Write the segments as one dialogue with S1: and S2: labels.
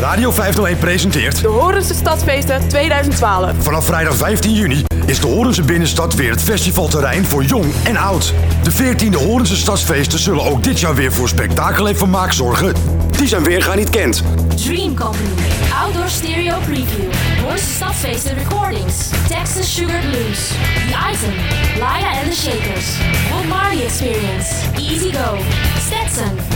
S1: Radio 501 presenteert...
S2: De Horense Stadsfeesten 2012.
S1: Vanaf vrijdag 15 juni is de Horense Binnenstad weer het festivalterrein voor jong en oud. De 14e Horense Stadsfeesten zullen ook dit jaar weer voor spektakel en vermaak zorgen. Die zijn weerga niet kent.
S3: Dream Company, Outdoor Stereo Preview, Horense Stadsfeesten Recordings, Texas Sugar Blues, The Item, Laya and the Shakers, Bob Marley Experience, Easy Go, Stetson...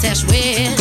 S4: that's
S5: where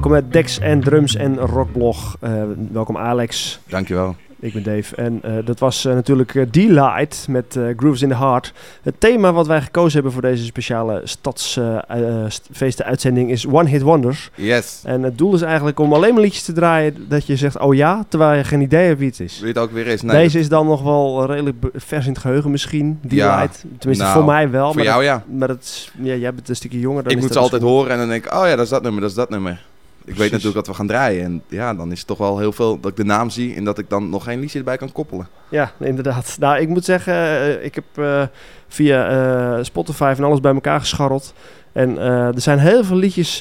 S6: Welkom met Dex en Drums en Rockblog. Eh, welkom Alex.
S7: Dankjewel.
S6: Ik ben Dave en eh, dat was eh, natuurlijk Delight met Grooves in the Heart. Het thema wat wij gekozen hebben voor deze speciale stadsfeesten-uitzending is One Hit Wonders.
S7: Yes.
S6: En het doel is eigenlijk om alleen maar liedjes te draaien dat je zegt oh ja, terwijl je geen idee hebt wie het is.
S7: Wie het ook weer is. Nee,
S6: deze is dan nog wel redelijk vers in het geheugen misschien, Delight. Ja, Tenminste
S7: nou,
S6: voor mij wel.
S7: Voor
S6: maar
S7: jou ja.
S6: Maar dat ja, jij bent een stukje jonger dan
S7: Ik moet ze dus
S6: altijd
S7: horen en dan denk ik oh ja, dat is dat nummer, dat is dat nummer. Ik weet natuurlijk wat we gaan draaien. En ja, dan is het toch wel heel veel dat ik de naam zie en dat ik dan nog geen liedje erbij kan koppelen.
S6: Ja, inderdaad. Nou, ik moet zeggen, eh, ik heb eh, via eh, Spotify van alles bij elkaar gescharreld. En er zijn heel veel liedjes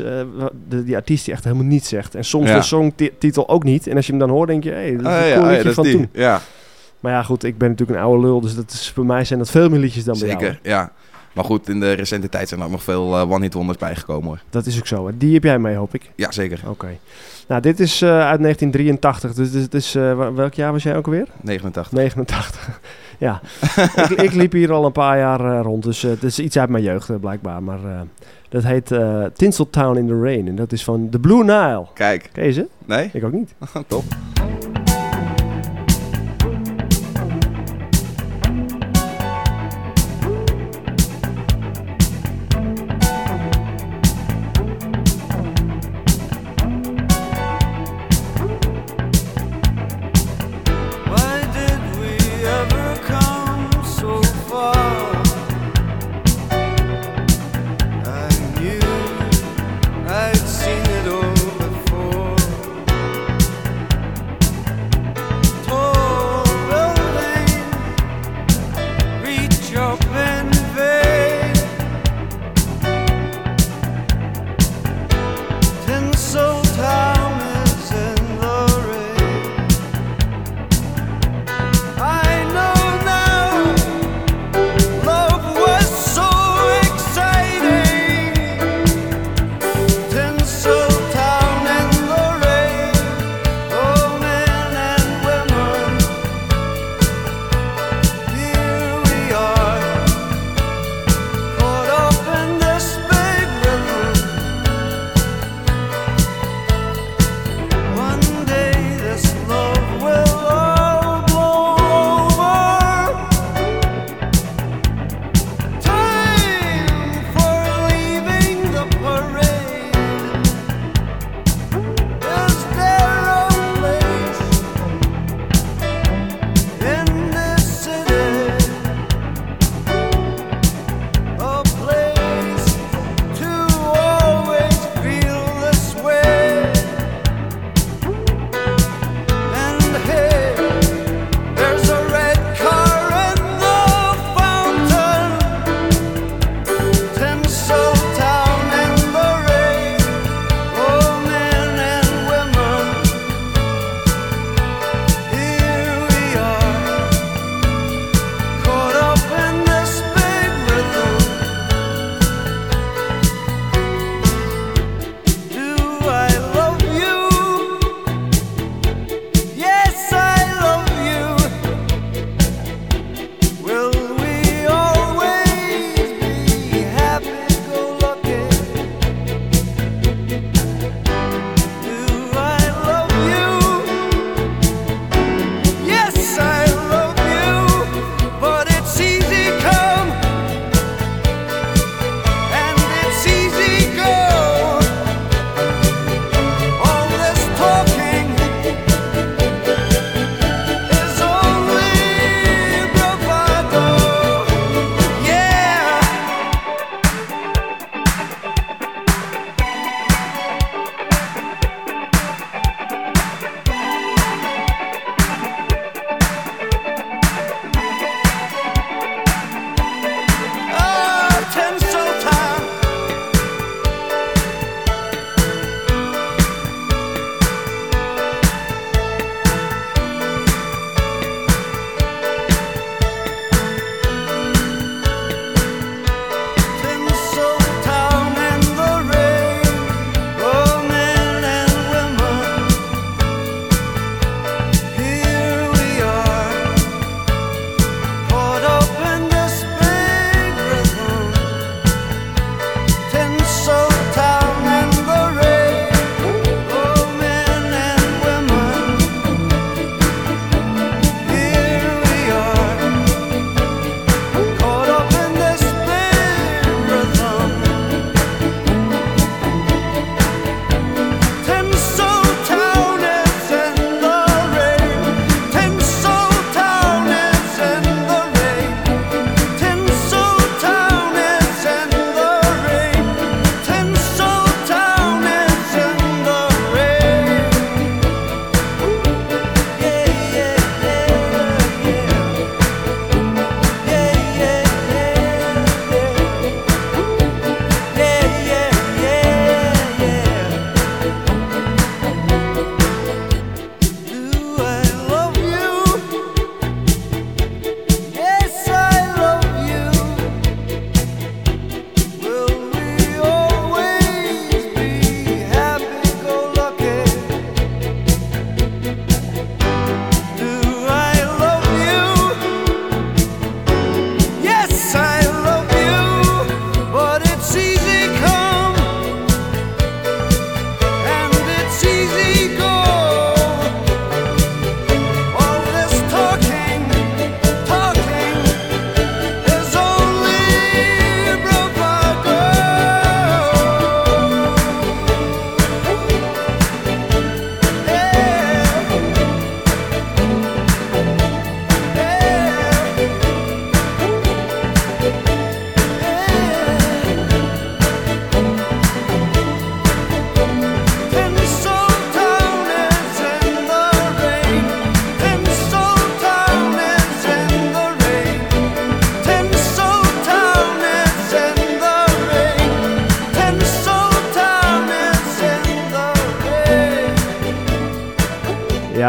S6: de, die artiest die echt helemaal niet zegt. En soms
S7: Ja.
S6: de songtitel ook niet. En als je hem dan hoort, denk je, hé, hey, dat is
S7: Ah,
S6: een
S7: ja,
S6: cool
S7: ja,
S6: liedje
S7: dat
S6: van
S7: die.
S6: toen.
S7: Ja,
S6: Maar ja, goed, ik ben natuurlijk een oude lul. Dus dat is, voor mij zijn dat veel meer liedjes dan bij jou.
S7: zeker. Ja. Maar goed, in de recente tijd zijn er ook nog veel eh, one-hit wonders bijgekomen hoor.
S6: Dat is ook zo. hè. Die heb jij mee, hoop ik.
S7: Ja, zeker.
S6: Oké. Nou, dit is eh, uit 1983. Dus dit is, eh, welk jaar was jij ook alweer?
S7: 89.
S6: 89. ja. ik, ik liep hier al een paar jaar rond. Dus het is iets uit mijn jeugd, blijkbaar. Maar dat heet Tinseltown in the Rain. En dat is van The Blue Nile.
S7: Kijk.
S6: Ken je ze?
S7: Nee?
S6: Ik ook niet.
S7: Top.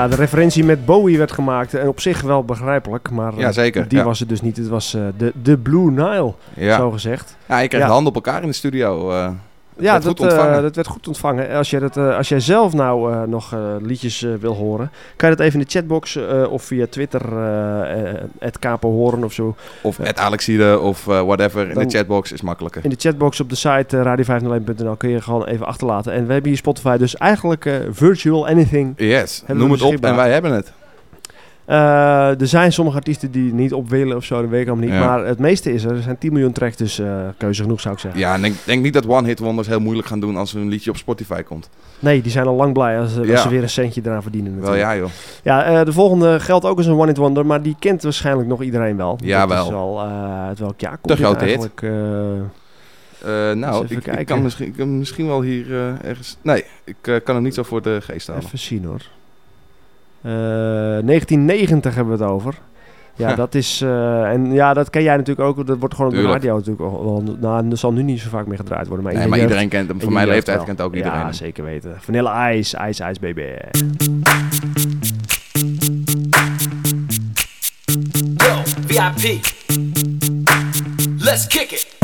S6: Ja, de referentie met Bowie werd gemaakt en op zich wel begrijpelijk, maar eh,
S7: Ja, zeker,
S6: die
S7: ja.
S6: was het dus niet. Het was eh, de, de Blue Nile,
S7: Ja.
S6: zo gezegd.
S7: Ja, krijgt
S6: Ja.
S7: de handen op elkaar in de studio.
S6: Ja,
S7: werd
S6: dat, eh, dat werd goed ontvangen. Als, jij dat, eh, als jij zelf nou eh, nog liedjes wil horen, kan je dat even in de chatbox of via Twitter, het Capo horen of zo.
S7: Of at Alexide of whatever. In de chatbox is makkelijker.
S6: In de chatbox op de site uh, radio501.nl kun je gewoon even achterlaten. En we hebben hier Spotify dus eigenlijk virtual anything.
S7: Yes, noem het op en wij hebben het.
S6: Eh, er zijn sommige artiesten die niet op willen of zo, dat weet ik allemaal niet.
S7: Ja.
S6: Maar het meeste is er. Er zijn 10 miljoen tracks, dus eh, keuze genoeg zou ik zeggen.
S7: Ja, en ik denk niet dat One Hit Wonders heel moeilijk gaan doen als een liedje op Spotify komt.
S6: Nee, die zijn al lang blij als, als
S7: Ja.
S6: ze weer een centje eraan verdienen.
S7: Wel ja, joh.
S6: Ja, eh, de volgende geldt ook als een one-hit wonder, maar die kent waarschijnlijk nog iedereen wel.
S7: Ja,
S6: Dat is
S7: wel.
S6: al, eh, uit welk jaar komt
S7: grote hit.
S6: eigenlijk? eh,
S7: Eh, nou, ik, kan misschien, ik kan misschien wel hier eh, ergens... Nee, ik eh, kan hem niet zo voor de geest halen.
S6: even zien hoor. Eh, 1990 hebben we het over. Ja,
S7: Ja.
S6: dat is... eh, en ja, dat ken jij natuurlijk ook. Dat wordt gewoon op de radio natuurlijk al- wel... Nou, dat zal nu niet zo vaak meer gedraaid worden. Maar,
S7: Nee, maar
S6: jeugd-
S7: iedereen kent hem.
S6: je
S7: mijn leeftijd
S6: wel.
S7: kent ook iedereen
S6: Ja, zeker weten. Vanilla Ice, Ice, Ice baby.
S8: Yo, VIP. Let's kick it.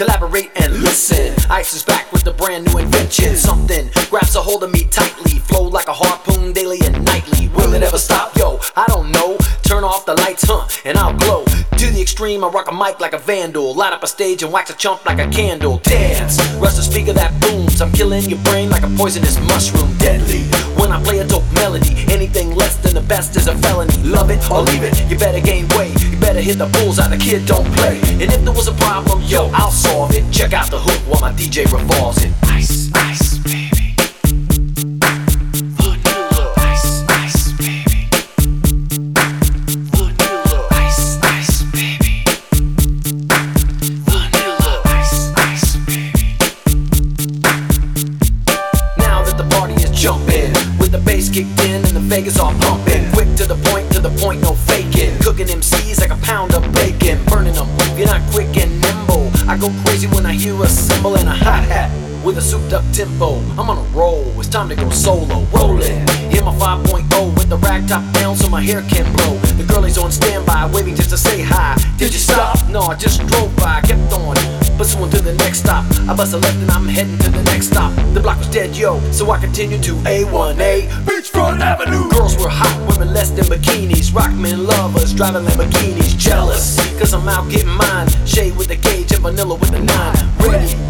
S8: Collaborate listen. Ice is back with a brand new invention. Something grabs a hold of me tightly. Flow like a harpoon daily and nightly. Will it ever stop? Yo, I don't know. Turn off the lights, huh? And I'll glow. To the extreme, I rock a mic like a vandal. Light up a stage and wax a chump like a candle. Dance, rush the speaker that booms. I'm killing your brain like a poisonous mushroom. Deadly. When I play a dope melody, anything less than the best is a felony. Love it or leave it. You better gain weight. You better hit the bulls bullseye. The kid don't play. And if there was a problem, yo, I'll solve it. Check out the hook while my DJ revolves it. Ice, ice, baby. Vanilla. Ice, ice, baby. Vanilla. Ice, ice, baby. Vanilla. Ice, ice, baby. Now that the party is jumping, with the bass kicked in and the Vegas all pumping, quick to the point, to the point, no faking. Cooking MCs like a pound of bacon, burning them. If you're not quick I go crazy when I hear a cymbal and a hi hat. With a souped up tempo, I'm on a roll. It's time to go solo, rolling. Hit my 5.0 with the rag top down so my hair can blow. The girlie's on standby, waiting just to say hi. Did you stop? No, I just drove by, kept on. Pursuing to the next stop. I bust a left and I'm heading to the next stop. The block was dead, yo, so I continued to A1A Beachfront Avenue. Girls were hot, women less than bikinis. Rockmen lovers driving Lamborghinis. Jealous, cause I'm out getting mine. Shade with the gauge and vanilla with the nine. Ready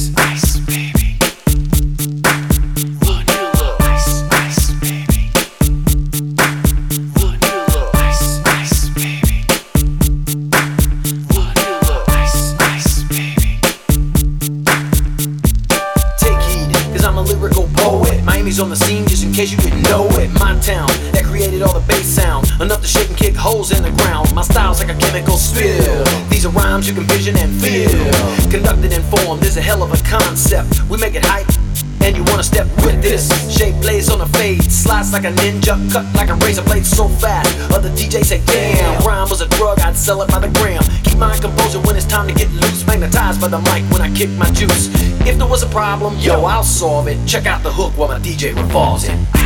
S8: Rhymes you can vision and feel. Conducted and formed is a hell of a concept. We make it hype. And you wanna step with this Shape plays on a fade Slice like a ninja Cut like a razor blade so fast Other DJs say damn Rhyme was a drug I'd sell it by the gram Keep my composure when it's time to get loose Magnetized by the mic when I kick my juice If there was a problem, yo, I'll solve it Check out the hook while my DJ revolves it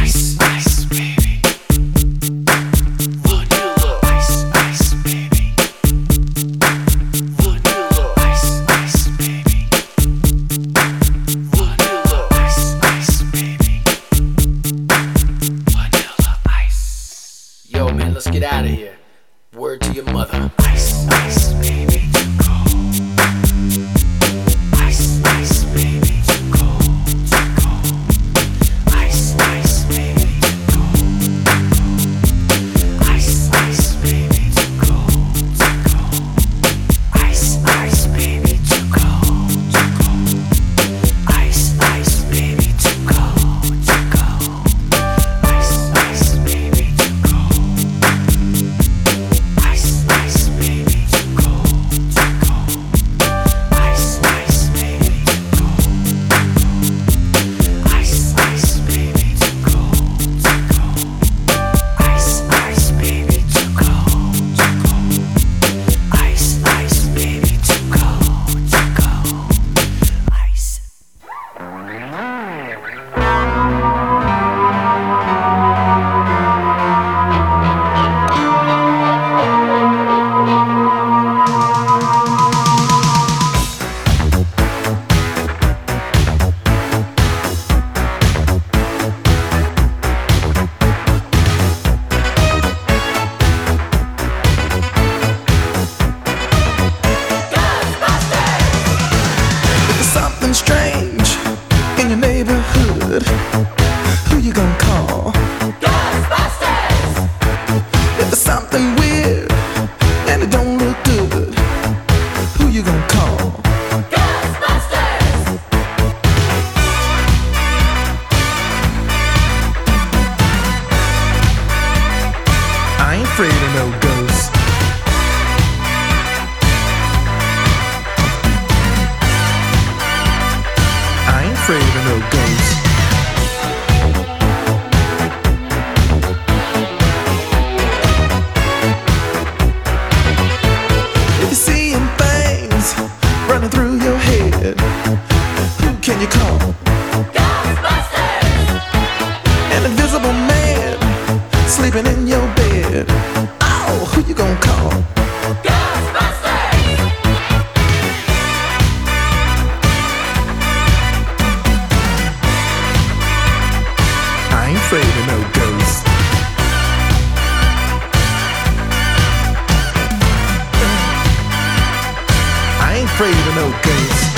S9: afraid of no ghosts.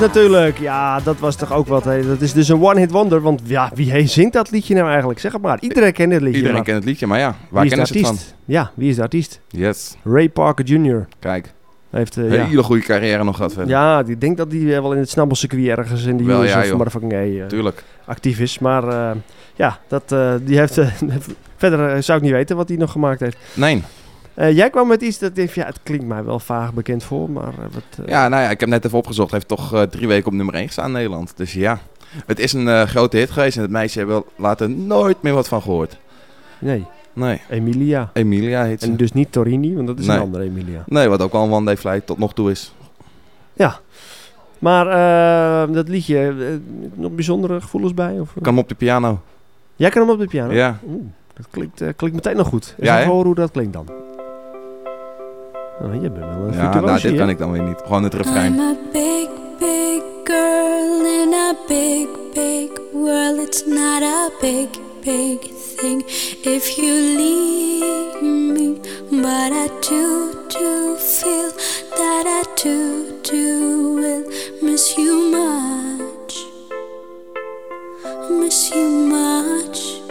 S6: Natuurlijk. Ja, dat was toch ook wat. Hè. Dat is dus een one-hit wonder. Want ja, wie zingt dat liedje nou eigenlijk? Zeg het maar. Iedereen kent dit liedje.
S7: Iedereen
S6: maar
S7: kent het liedje, maar ja, waar
S6: wie is de
S7: kennen ze het van?
S6: artiest? Ja, wie is de artiest?
S7: Yes,
S6: Ray Parker Jr.
S7: kijk.
S6: Heeft, ja.
S7: Hele goede carrière nog gehad verder.
S6: Ja, ik denk dat hij eh, wel in het snabbelcircuit ergens in de
S7: Wel,
S6: US
S7: ja,
S6: of motherfucking
S7: Tuurlijk.
S6: actief is. Maar eh, ja, dat, die heeft... verder zou ik niet weten wat hij nog gemaakt heeft.
S7: Nee.
S6: Eh, jij kwam met iets dat ik, ja, het klinkt mij wel vaag bekend voor, maar eh, wat... eh,
S7: Ja, nou ja, ik heb net even opgezocht. Hij heeft toch drie weken op nummer 1 gestaan in Nederland. Dus ja, het is een grote hit geweest. En het meisje hebben we later nooit meer wat van gehoord.
S6: Nee,
S7: Nee,
S6: Emilia.
S7: Emilia heet ze.
S6: En dus niet Torini, want dat is
S7: Nee.
S6: een andere Emilia.
S7: Nee, wat ook al een one day flight tot nog toe is.
S6: Ja. Maar dat liedje, nog bijzondere gevoelens bij? Of,
S7: Ik kan hem op de piano.
S6: Jij kan hem op de piano?
S7: Ja.
S6: Oeh, dat klinkt, klinkt meteen nog goed. Eens
S7: Ja,
S6: even horen hoe dat klinkt dan. Oh, je bent wel een
S7: Ja, nou, dit kan ik dan weer niet. Gewoon het refrein.
S10: I'm a big, big girl in a big, big world. It's not a big, big thing if you leave me. But I do, do feel that I do, do will miss you much. Miss you much.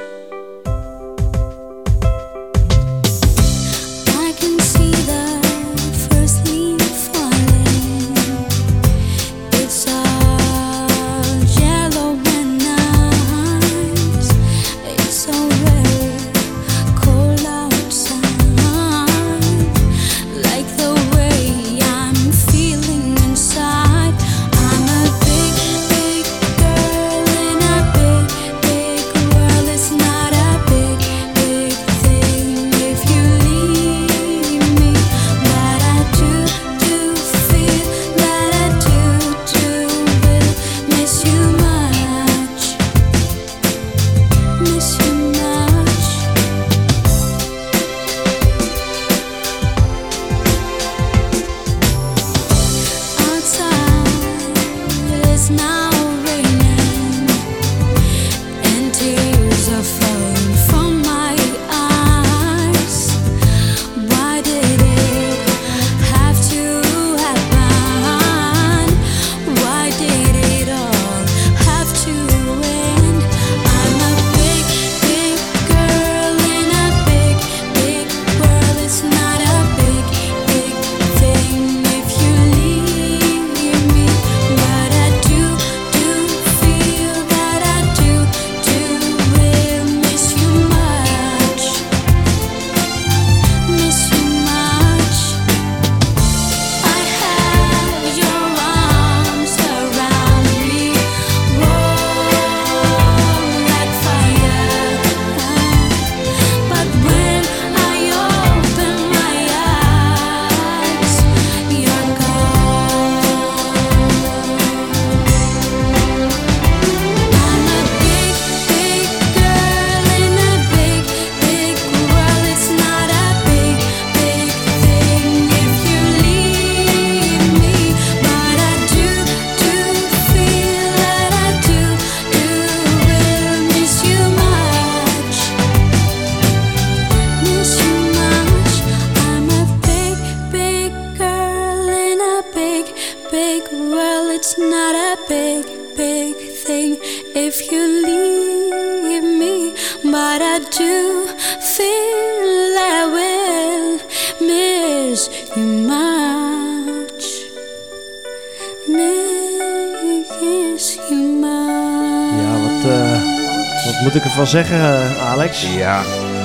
S6: Zeggen, eh, Alex?
S7: Ja,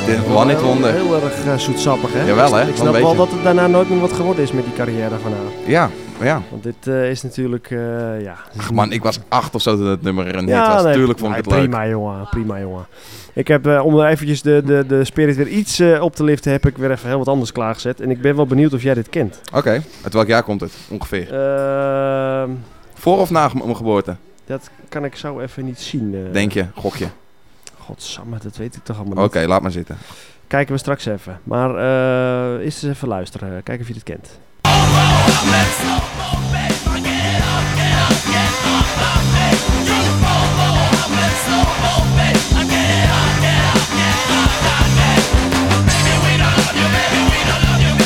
S7: dit one hit wonder.
S6: Heel erg eh, zoetsappig, hè?
S7: Jawel, hè?
S6: Ik snap wel dat het daarna nooit meer wat geworden is met die carrière van haar.
S7: Ja, ja.
S6: Want dit eh, is natuurlijk, eh, ja...
S7: Ach man, ik was acht of zo toen het nummer een hit
S6: Ja,
S7: was.
S6: nee,
S7: Tuurlijk vond ik het leuk.
S6: Prima, jongen. Prima, jongen. Ik heb, eh, om eventjes de, de, de spirit weer iets eh, op te liften, heb ik weer even heel wat anders klaargezet. En ik ben wel benieuwd of jij dit kent.
S7: Oké, uit welk jaar komt het ongeveer?
S6: Ehm,
S7: Voor of na mijn geboorte?
S6: dat kan ik zo even niet zien. eh.
S7: Denk je, gokje.
S6: Godsamme, dat weet ik toch allemaal
S7: Oké,
S6: niet.
S7: laat maar zitten.
S6: Kijken we straks even. Maar eh eerst eens even luisteren. Kijken of je dit kent.
S5: Seeking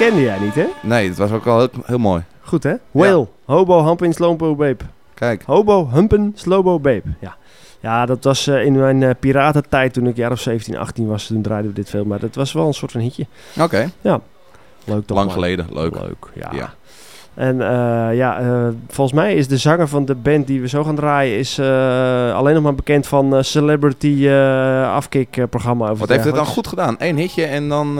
S6: kende jij niet, hè?
S7: Nee, dat was ook al heel, heel mooi.
S6: Goed, hè? Whale. Hobo, Humpen, Slowbo, Babe.
S7: Kijk.
S6: Hobo, Humpen, Slowbo, Babe. Ja. Ja, dat was eh, in mijn eh, piratentijd toen ik jaar of 17, 18 was. Toen draaiden we dit veel. Maar dat was wel een soort van hitje.
S7: Oké.
S6: Ja. Leuk toch
S7: Lang
S6: maar.
S7: geleden, leuk.
S6: Leuk, ja.
S7: Ja.
S6: En eh, ja, volgens mij is de zanger van de band die we zo gaan draaien... is alleen nog maar bekend van Celebrity afkick-programma.
S7: Wat heeft het dan goed gedaan? Eén hitje en dan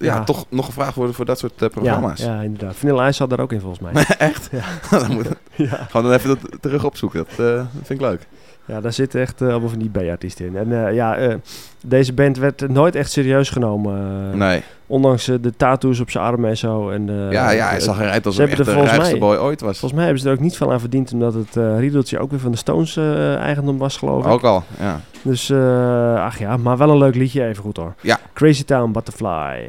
S7: ja, toch nog gevraagd worden voor dat soort eh, programma's.
S6: Ja, ja, inderdaad. Vanilla Ice zat daar ook in volgens mij.
S7: Echt?
S6: Ja.
S7: dan moet we dan even dat terug opzoeken. Dat, eh, dat vind ik leuk.
S6: Ja, daar zitten echt eh, allemaal van die B-artiesten in. En eh, ja, eh, deze band werd nooit echt serieus genomen.
S7: Nee.
S6: Ondanks de tattoos op zijn armen en zo. En,
S7: Ja, ja, hij zag eruit hij
S6: hebben
S7: echt de rijkste boy ooit was.
S6: Volgens mij hebben ze er ook niet veel aan verdiend, omdat het riedeltje ook weer van de Stones eigendom was, geloof ik.
S7: Ook al, ja.
S6: Dus, ach ja, maar wel een leuk liedje, even goed hoor.
S7: Ja.
S6: Crazy Town Butterfly.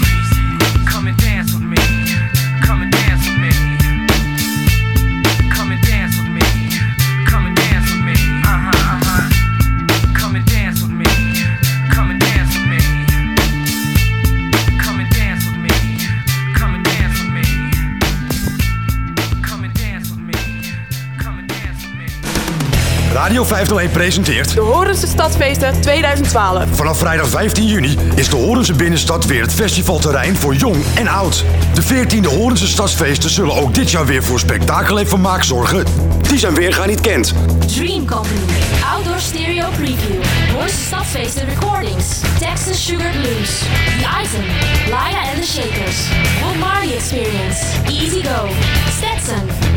S1: Radio 501 presenteert...
S2: De Horense Stadsfeesten 2012.
S1: Vanaf vrijdag 15 juni is de Horense Binnenstad weer het festivalterrein voor jong en oud. De 14e Horense Stadsfeesten zullen ook dit jaar weer voor spektakel en vermaak zorgen. Die zijn weerga niet kent.
S3: Dream Company, Outdoor Stereo Preview, Boys Stadsfeesten Recordings, Texas Sugar Blues, The Item, Laya and the Shakers, Bob Marley Experience, Easy Go, Stetson,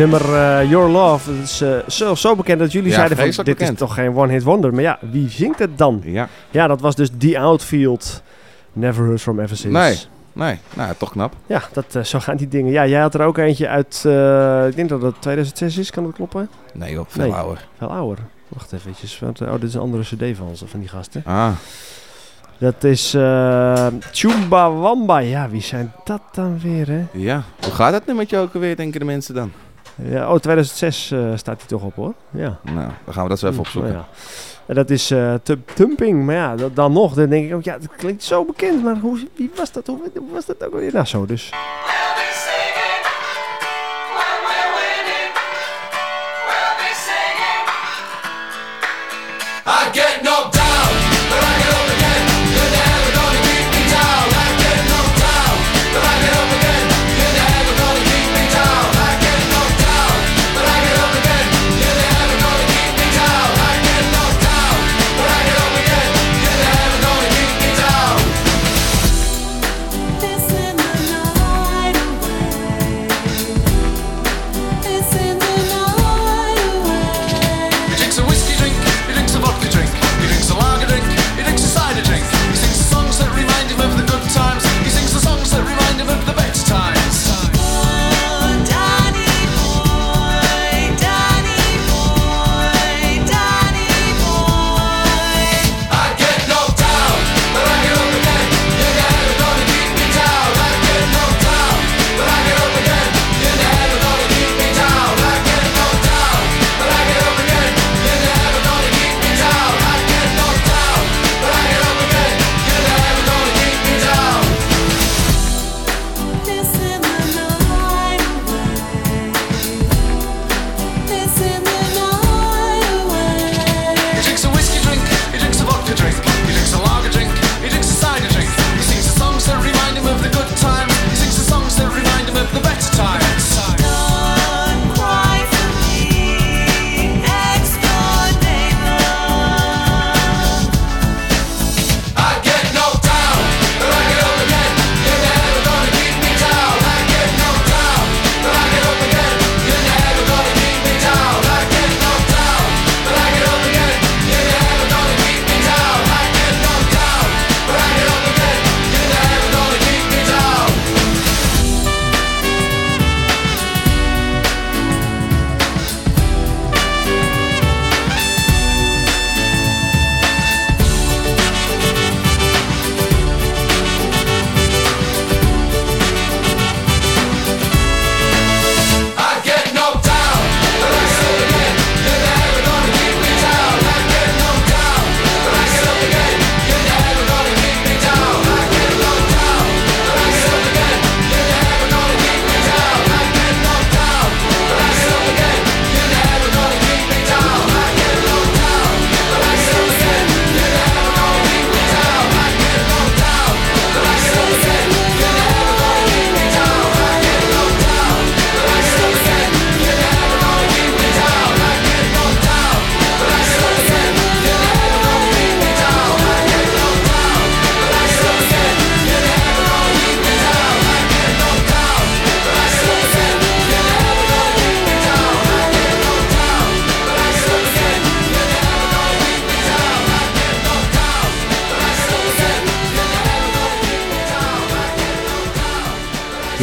S6: Nummer eh, Your Love dat is eh, zo, zo bekend dat jullie
S7: Ja,
S6: zeiden van dit
S7: bekend.
S6: is toch geen one-hit wonder. Maar ja, wie zingt het dan?
S7: Ja.
S6: Ja, dat was dus The Outfield. Never heard from ever since.
S7: Nee, nee. Nou, toch knap.
S6: Ja, dat, eh, zo gaan die dingen. Ja, jij had er ook eentje uit, ik denk dat dat 2006 is, kan dat kloppen?
S7: Nee joh, veel
S6: Nee.
S7: ouder.
S6: Veel ouder. Wacht eventjes, want, oh, dit is een andere cd van ze, van die gasten.
S7: Ah.
S6: Dat is eh Chumbawamba. Ja, wie zijn dat dan weer, hè?
S7: Ja, hoe gaat het nu met je ook alweer, denken de mensen dan?
S6: Ja, oh, 2006 eh, staat hij toch op, hoor. Ja.
S7: Nou, dan gaan we dat zo even opzoeken.
S6: Nou ja. En dat is eh, Tump- Tumping. Maar ja, dat, dan nog. Dan denk ik ook, ja, het klinkt zo bekend. Maar hoe, wie was dat? Hoe, hoe was dat ook alweer? Nou, zo dus.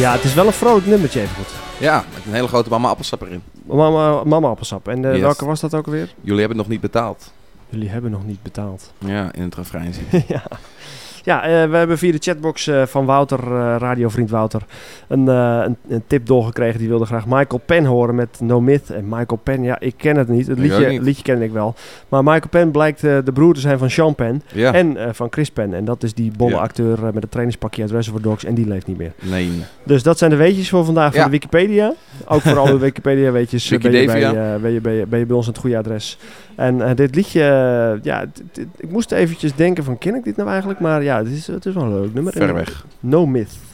S11: Ja, het is wel een vrolijk nummertje even goed.
S7: Ja, met een hele grote mama appelsap erin.
S11: Mama, mama appelsap. En eh,
S7: Yes.
S11: welke was dat ook alweer?
S7: Jullie hebben het nog niet betaald.
S11: Jullie hebben nog niet betaald.
S7: Ja, in het refrein zit.
S11: ja. Ja, eh, we hebben via de chatbox eh, van Wouter, eh, radiovriend Wouter, een, een, een tip doorgekregen. Die wilde graag Michael Penn horen met No Myth. En Michael Penn, ja, ik ken het niet. Het liedje,
S7: niet.
S11: liedje ken ik wel. Maar Michael Penn blijkt de broer te zijn van Sean Penn
S7: Ja.
S11: en van Chris Penn. En dat is die bolle
S7: Ja.
S11: acteur met het trainingspakje uit Reservoir Dogs. En die leeft niet meer.
S7: Nee.
S11: Dus dat zijn de weetjes voor vandaag van de Wikipedia. Ook voor alle Wikipedia weetjes ben je, bij, ben, je, ben, je, ben je bij ons aan het goede adres. En dit liedje, ja, ik moest eventjes denken van ken ik dit nou eigenlijk? Maar ja, het is, het is wel een leuk nummer.
S7: Ver weg.
S11: No Myth.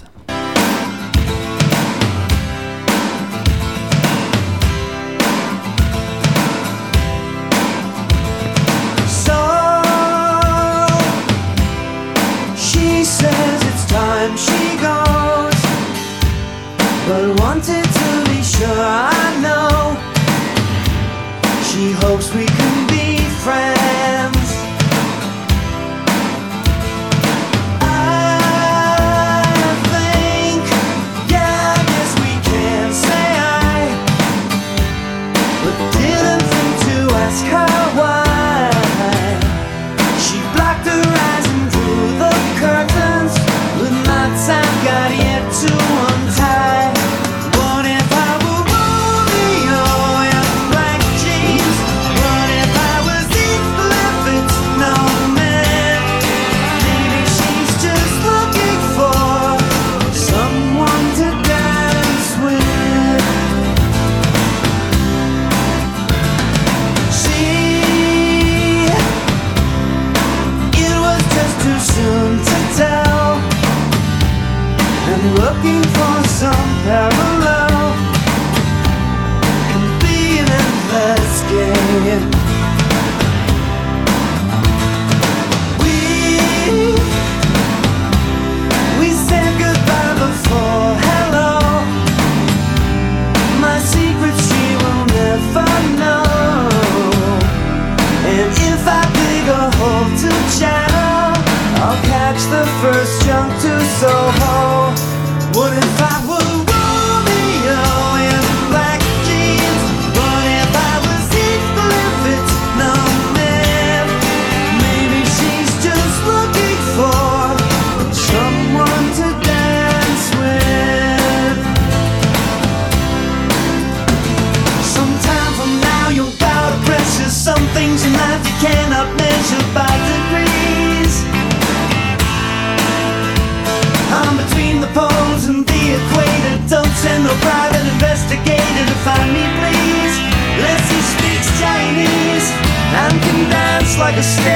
S12: Like a stare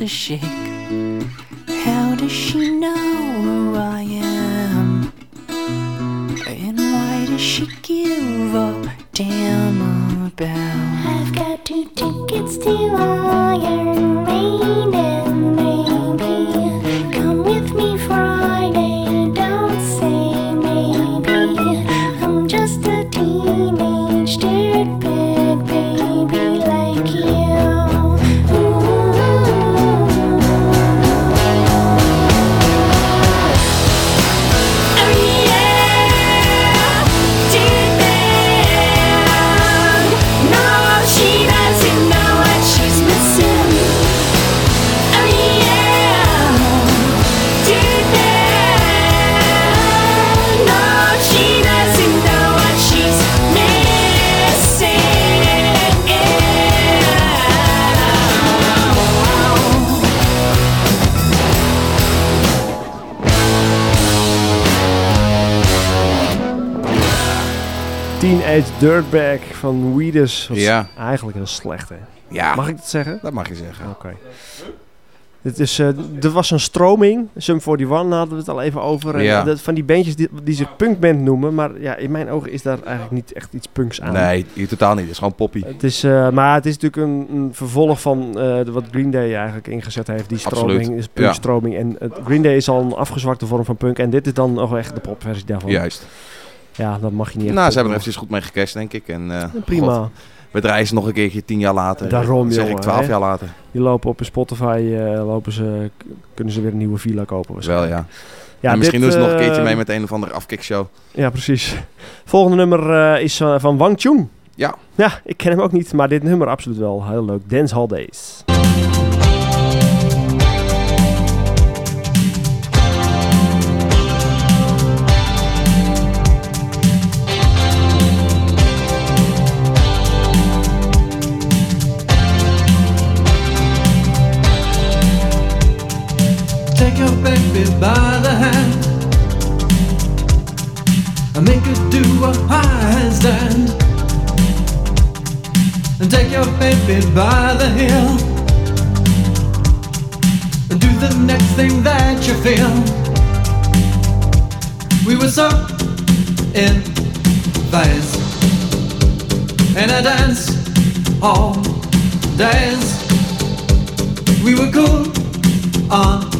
S13: lip starts Dirtbag
S6: van Weedus. was
S7: Ja.
S6: Eigenlijk een slechte.
S7: Ja.
S6: Mag ik dat zeggen?
S7: Dat mag je zeggen.
S6: Oké. Het is, eh, er was een stroming, Sum 41 hadden we het al even over. En dat- van die bandjes die, die zich punkband noemen, maar ja, in mijn ogen is daar eigenlijk niet echt iets punks aan.
S7: Nee, hier totaal niet. Het is gewoon poppy.
S6: Het is, eh, maar het is natuurlijk een, een vervolg van eh, wat Green Day eigenlijk ingezet heeft. Die stroming
S7: Absoluut,
S6: is
S7: ja.
S6: punkstroming. En Green Day is al een afgezwakte vorm van punk. En dit is dan nog echt de popversie daarvan.
S7: Juist.
S6: Ja, dat mag je niet echt
S7: Nou, ze hebben er eventjes goed mee gecashed, denk ik. En, eh,
S6: Prima.
S7: god, we draaien ze nog een keertje tien jaar later.
S6: Daarom,
S7: zeg
S6: jongen,
S7: ik twaalf jaar later.
S6: Die lopen op Spotify, eh, lopen ze, kunnen ze weer een nieuwe villa kopen
S7: Wel
S6: waarschijnlijk.
S7: ja.
S6: Ja,
S7: en misschien
S6: dit,
S7: doen ze nog een keertje
S6: eh,
S7: mee met een of andere afkickshow.
S6: Ja, precies. Volgende nummer is van Wang Chung.
S7: Ja.
S6: Ja, ik ken hem ook niet, maar dit nummer absoluut wel. Heel leuk. Dance Hall Days.
S14: Baby by the hand and make her do a handstand. And take your baby by the heel and do the next thing that you feel. We were so in phase in a dance all days. We were cool on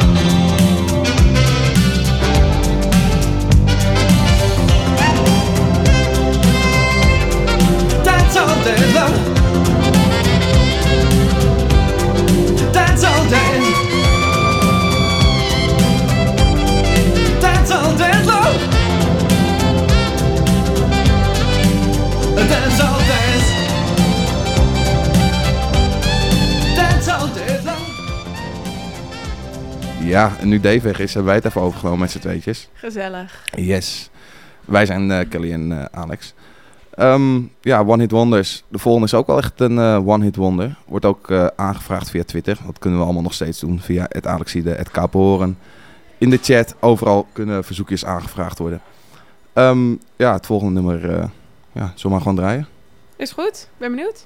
S15: Dance all day long. Dance all day. Dance all day long. Dance all days. Dance all day long.
S7: Ja, en nu Dave weg is, hebben wij het even overgenomen met z'n tweetjes.
S2: Gezellig.
S7: Yes. Wij zijn eh, Kelly en eh, Alex. Ehm, ja, One Hit Wonders. De volgende is ook wel echt een eh, One Hit Wonder. Wordt ook eh, aangevraagd via Twitter. Dat kunnen we allemaal nog steeds doen. Via het Alexide, het Kapenhoren. In de chat, overal kunnen verzoekjes aangevraagd worden. Ehm, ja, het volgende nummer, eh ja, zullen maar gewoon draaien?
S2: Is goed? Ben benieuwd.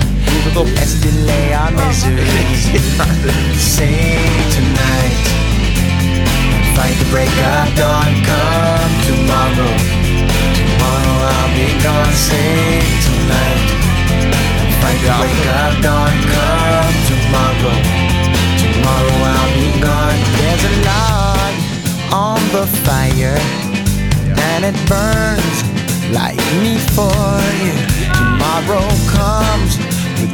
S11: Let's delay our misery. Sing tonight. Fight the break of dawn. Come tomorrow. Tomorrow I'll be gone. Sing tonight. Fight the break of dawn. Come tomorrow. Tomorrow I'll be gone. There's a log on the fire, and it burns like me for you. Tomorrow comes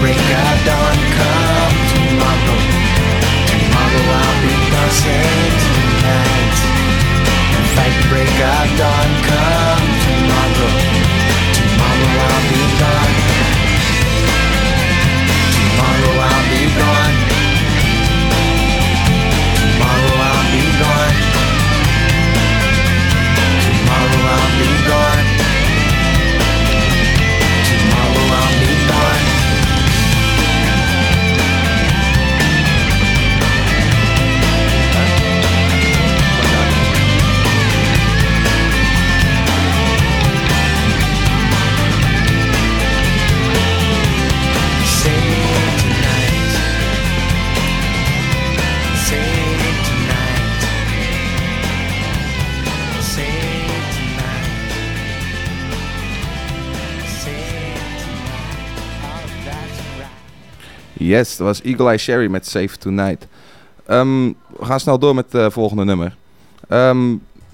S11: break of dawn come tomorrow Tomorrow I'll be dancing tonight. And fight break of dawn
S7: Yes, dat was Eagle Eye Sherry met Save Tonight. Ehm, we gaan snel door met het volgende nummer. Ehm,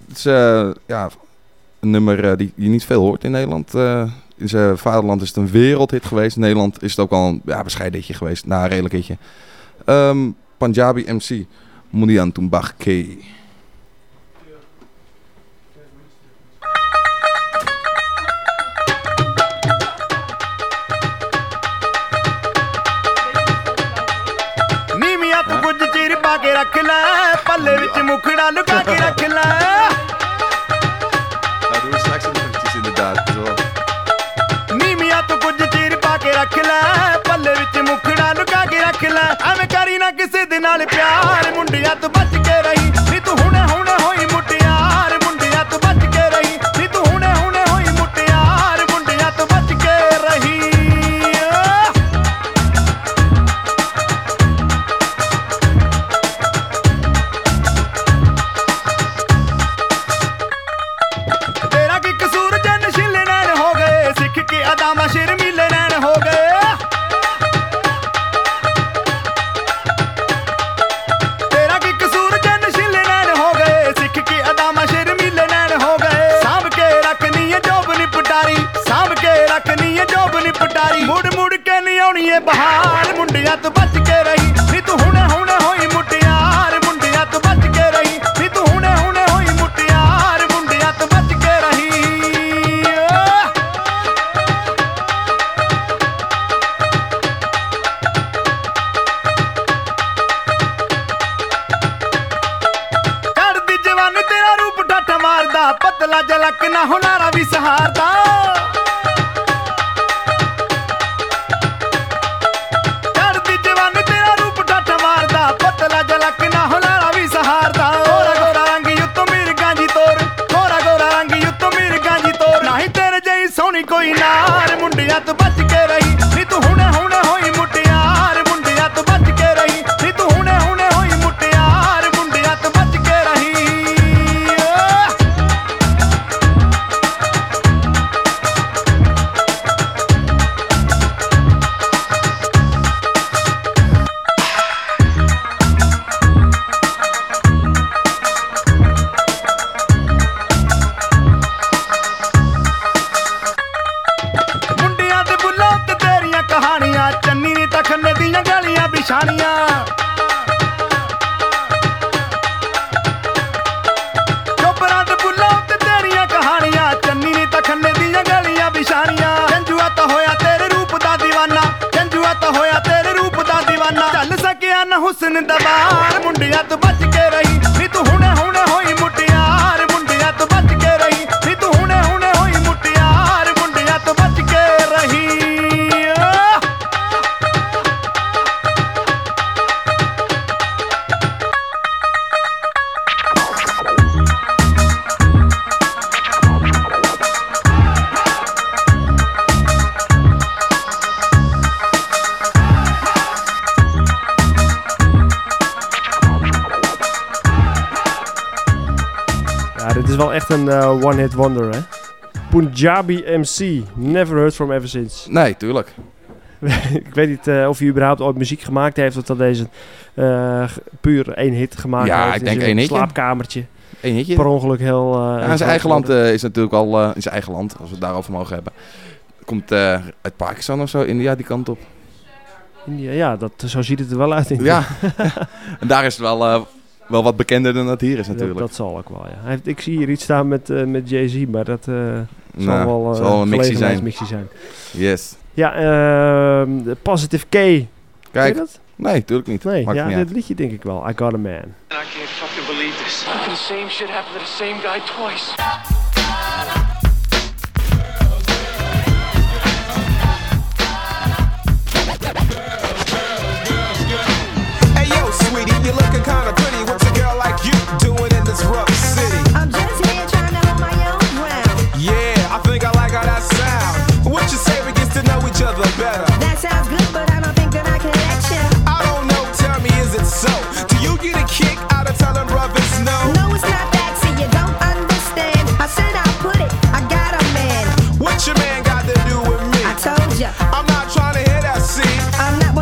S7: het is eh, ja, een nummer eh, die je niet veel hoort in Nederland. in zijn vaderland is het een wereldhit geweest. In Nederland is het ook al een bescheiden hitje geweest. Nou, een redelijk hitje. Ehm, Punjabi MC, Mundian Tumbach
S16: ਲੁਕਾ ਕੇ ਰੱਖ ਲੈ ਪੱਲੇ ਵਿੱਚ ਮੁਖੜਾ ਲੁਕਾ ਕੇ ਰੱਖ ਲੈ। ਨੀਮੀਆਂ ਤੋਂ ਕੁਝ ਚੀਰ ਪਾ ਕੇ ਰੱਖ ਲੈ ਪੱਲੇ ਵਿੱਚ ਮੁਖੜਾ ਲੁਕਾ ਕੇ ਰੱਖ ਲੈ। ਐਵੇਂ ਕਰੀ ਨਾ ਕਿਸੇ ਦੇ ਨਾਲ ਪਿਆਰ ਮੁੰਡਿਆਂ ਤੋਂ ਬਚ
S6: MC Never Heard From Ever Since.
S7: Nee, tuurlijk.
S6: ik weet niet eh, of hij überhaupt ooit muziek gemaakt heeft... of dat deze uh, puur één hit gemaakt
S7: ja,
S6: heeft.
S7: Ja,
S6: ik
S7: denk één hitje.
S6: slaapkamertje.
S7: Eén hitje.
S6: Per ongeluk heel... Uh,
S7: ja, in zijn eigen land is natuurlijk al... in zijn eigen land, als we het daarover mogen hebben. Komt uit Pakistan of zo, India, die kant op.
S6: India, ja, dat, zo ziet het er wel uit.
S7: Ja, en daar is het wel wel wat bekender dan dat hier is natuurlijk.
S6: Dat, zal ook wel, ja. Ik zie hier iets staan met, met Jay-Z, maar dat... Zal
S7: nou,
S6: wel, eh,
S7: zal wel een mixie zijn.
S6: mixie zijn.
S7: Yes.
S6: Ja, ehm, de Positive K.
S7: Kijk.
S6: dat?
S7: Nee, natuurlijk niet.
S6: Nee,
S7: Maakt
S6: ja,
S7: niet
S6: dit liedje denk ik wel. I Got A Man.
S17: And I can't fucking believe this. The same shit happen to the same guy twice?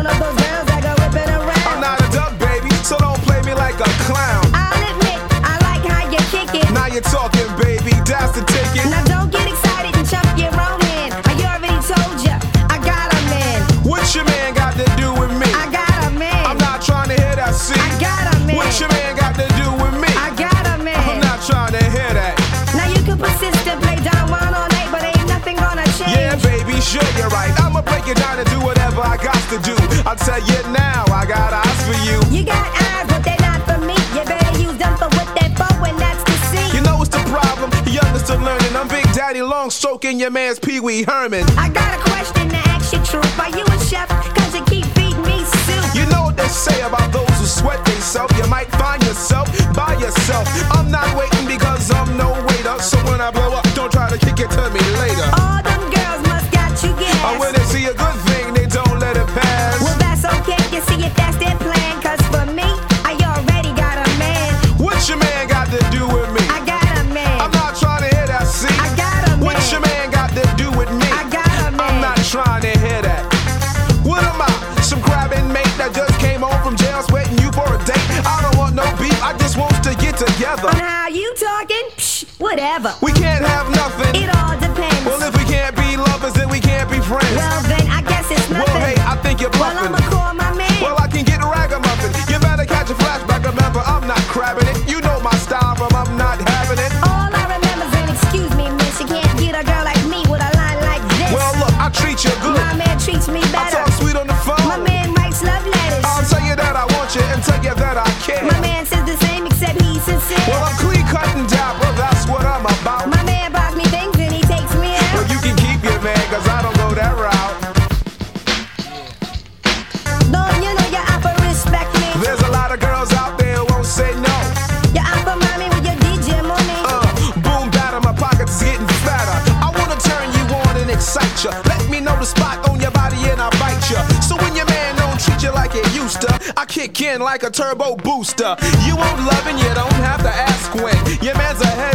S5: one of those better yet
S18: now,
S5: I got
S18: eyes for you.
S5: You got eyes, but they're not for me. You better use them for what they're for, and that's to see.
S18: You know what's the problem? Young is still learning. I'm Big Daddy Long stroking your man's Pee Wee Herman.
S5: I got a question to ask you, truth. Are you a chef? Cause you keep feeding me soup.
S18: You know what they say about those who sweat themselves. You might find yourself by yourself. I'm not waiting because I'm no waiter. So when I blow up, don't try to kick
S5: whatever.
S18: We can't have nothing.
S5: It all depends.
S18: Well, if we can't be lovers, then we can't be friends.
S5: Well, then I guess it's nothing.
S18: Well, hey, I think you're bluffing. Well,
S5: like a
S18: turbo booster. You won't love and you don't have to ask when. Your man's
S1: ahead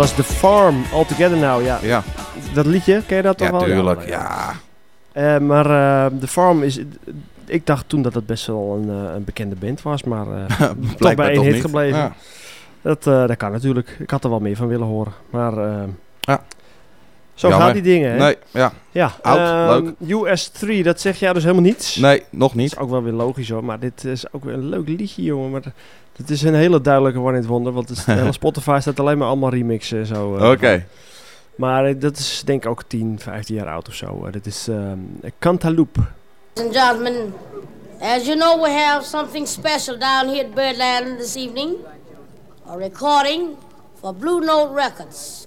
S6: Was The Farm, All Together Now. Ja.
S7: Ja.
S6: Dat liedje, ken je dat toch
S7: Ja,
S6: wel?
S7: tuurlijk. Ja.
S6: Eh, maar eh The Farm is... Ik dacht toen dat het best wel een, eh, een bekende band was, maar toch bij één hit
S7: niet.
S6: gebleven.
S7: Ja.
S6: Dat, dat kan natuurlijk. Ik had er wel meer van willen horen. Maar
S7: Ja.
S6: Zo
S7: Jammer.
S6: gaat die dingen. Hè?
S7: Nee, ja.
S6: Ja,
S7: Oud,
S6: ehm,
S7: leuk.
S6: US3, dat zegt jou dus helemaal niets.
S7: Nee, nog niet.
S6: Dat is ook wel weer logisch hoor, maar dit is ook weer een leuk liedje jongen. Maar het is een hele duidelijke One Hit Wonder, want het hele Spotify staat alleen maar allemaal remixen en zo. eh,
S7: Oké.
S6: Maar eh, dat is denk ik ook 10, 15 jaar oud of zo. Eh, dit is ehm Cantaloupe.
S19: Ladies and gentlemen, as you know, we have something special down here at Birdland this evening. A recording for Blue Note Records.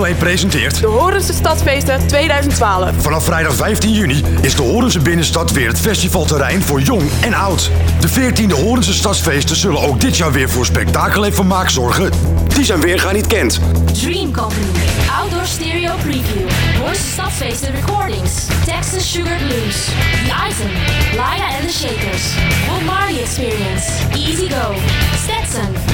S1: presenteert...
S2: De Horense Stadfeesten 2012.
S1: Vanaf vrijdag 15 juni is de Horense Binnenstad weer het festivalterrein voor jong en oud. De 14e Horense Stadsfeesten zullen ook dit jaar weer voor spektakel en vermaak zorgen. Die zijn weerga niet kent.
S3: Dream Company, Outdoor Stereo Preview, Horense Stadfeesten Recordings, Texas Sugar Blues, The Item, Laya and the Shakers, Bob Marley Experience, Easy Go, Stetson...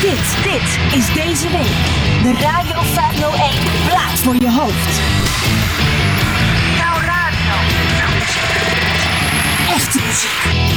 S20: Dit, dit is deze week de Radio 501 plaat voor je hoofd. Jouw radio. Echte muziek.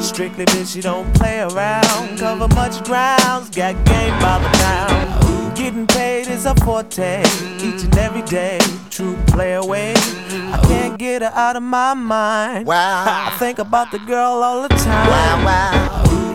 S11: Strictly bitch, you don't play around. Cover much grounds, got game by the pound. Getting paid is a forte, each and every day. True play away. I can't get her out of my mind. Wow. I think about the girl all the time. Wow, wow.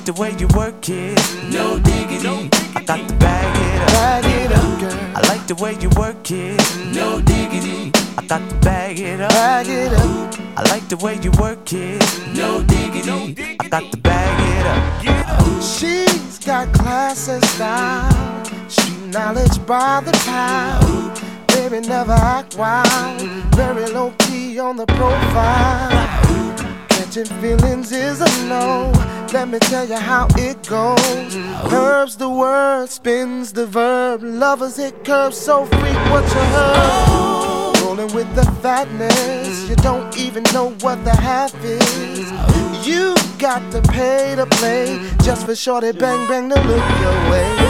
S11: I like the way you work it. No diggity. I got to bag it up. Bag it up, girl. I like the way you work it. No diggity. I got to bag it up. Bag it up. I like the way you work it. No diggity. I got to bag it up.
S21: She's got class and style, street knowledge by the pound. Baby, never act wild, very low key on the profile. Catching feelings is a no. Let me tell you how it goes. Herbs the word, spins the verb. Lovers hit curves so freak what you heard. Rolling with the fatness, you don't even know what the half is. You got to pay to play just for shorty bang bang to look your way.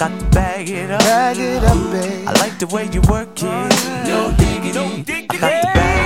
S11: No diggity. Got to bag it up.
S21: Bag it up, babe.
S11: I like the way you work it. No diggity. I got to bag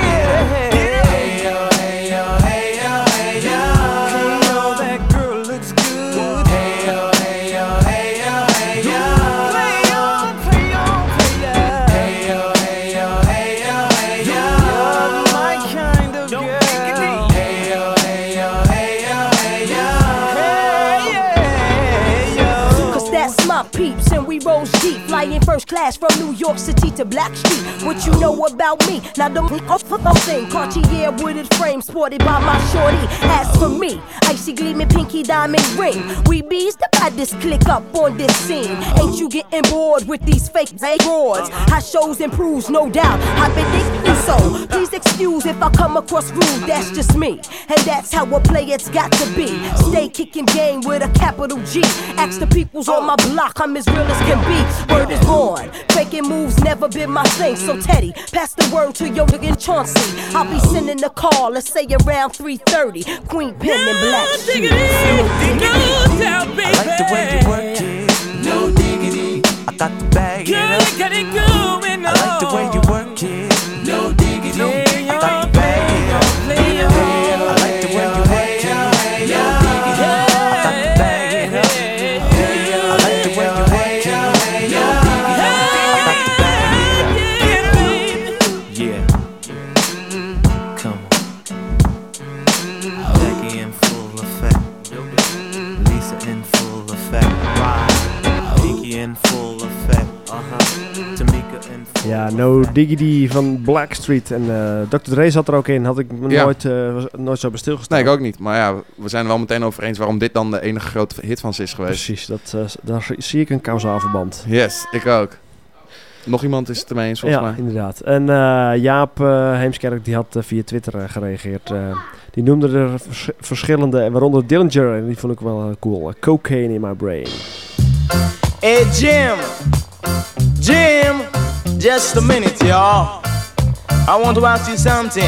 S22: first class from New York City to Blackstreet. What you know about me? Now the off for the thing, Cartier wooded frame sported by my shorty. As for me, icy gleaming pinky diamond ring. We bees the baddest click up on this scene. Ain't you getting bored with these fake broads? How shows improves, no doubt. I've been thinking so. Please excuse if I come across rude, that's just me. And that's how a play it's got to be. Stay kicking game with a capital G. Ask the peoples on my block, I'm as real as can be. Word is born. Faking moves never been my thing. So Teddy, pass the word to your nigga Chauncey. I'll be sending the call, let's say around 3:30. Queen Pen and Black. Shoes.
S23: I like the way you work it. No diggity. I got to bag it up.
S24: Get it going
S23: I like the way you
S6: Ja, No Diggity van Blackstreet. En eh Dr. Dre zat er ook in. Had ik me
S7: Ja.
S6: nooit, eh, nooit zo bij stilgestaan.
S7: Nee, ik ook niet. Maar ja, we zijn er wel meteen over eens waarom dit dan de enige grote hit van ze is geweest.
S6: Precies, dat, eh, daar zie ik een kausaal verband.
S7: Yes, ik ook. Nog iemand is het ermee eens volgens
S6: ja,
S7: mij.
S6: inderdaad. En eh, Jaap Heemskerk die had via Twitter gereageerd. Eh, die noemde er vers- verschillende, en waaronder Dillinger. En die vond ik wel cool. Cocaine in my brain.
S25: Hey Jim, Jim, just a minute, y'all. I want to ask you something.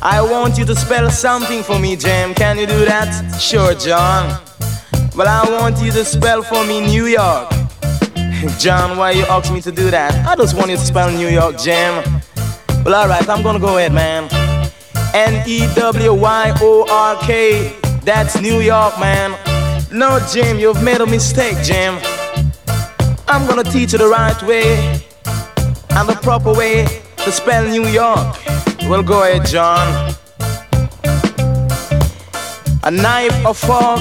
S25: I want you to spell something for me, Jim. Can you do that? Sure, John. Well, I want you to spell for me New York. John, why you ask me to do that? I just want you to spell New York, Jim. Well, alright, I'm gonna go ahead, man. N E W Y O R K. That's New York, man. No, Jim, you've made a mistake, Jim. I'm gonna teach you the right way and the proper way to spell New York. Well, go ahead, John. A knife, a fork,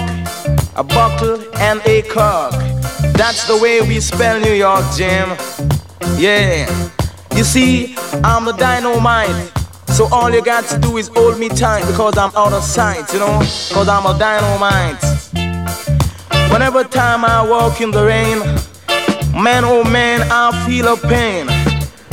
S25: a buckle, and a cork. That's the way we spell New York, Jim. Yeah. You see, I'm the dynamite. So all you got to do is hold me tight because I'm out of sight, you know? Cause I'm a dynamite. Whenever time I walk in the rain, man oh man, I feel a pain.